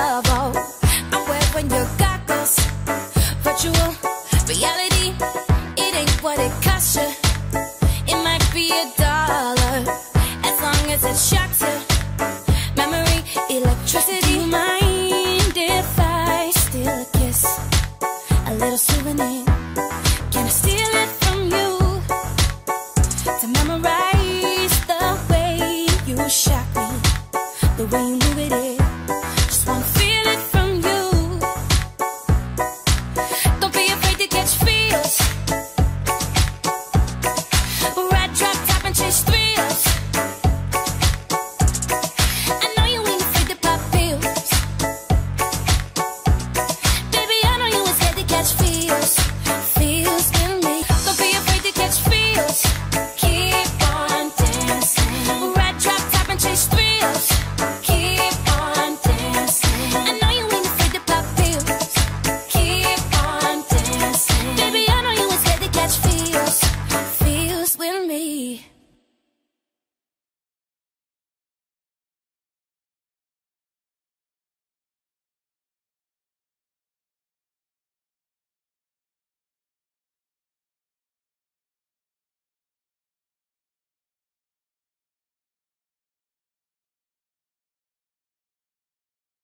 I wear when you virtual reality. It ain't what it costs you. It might be a dollar as long as it shocks.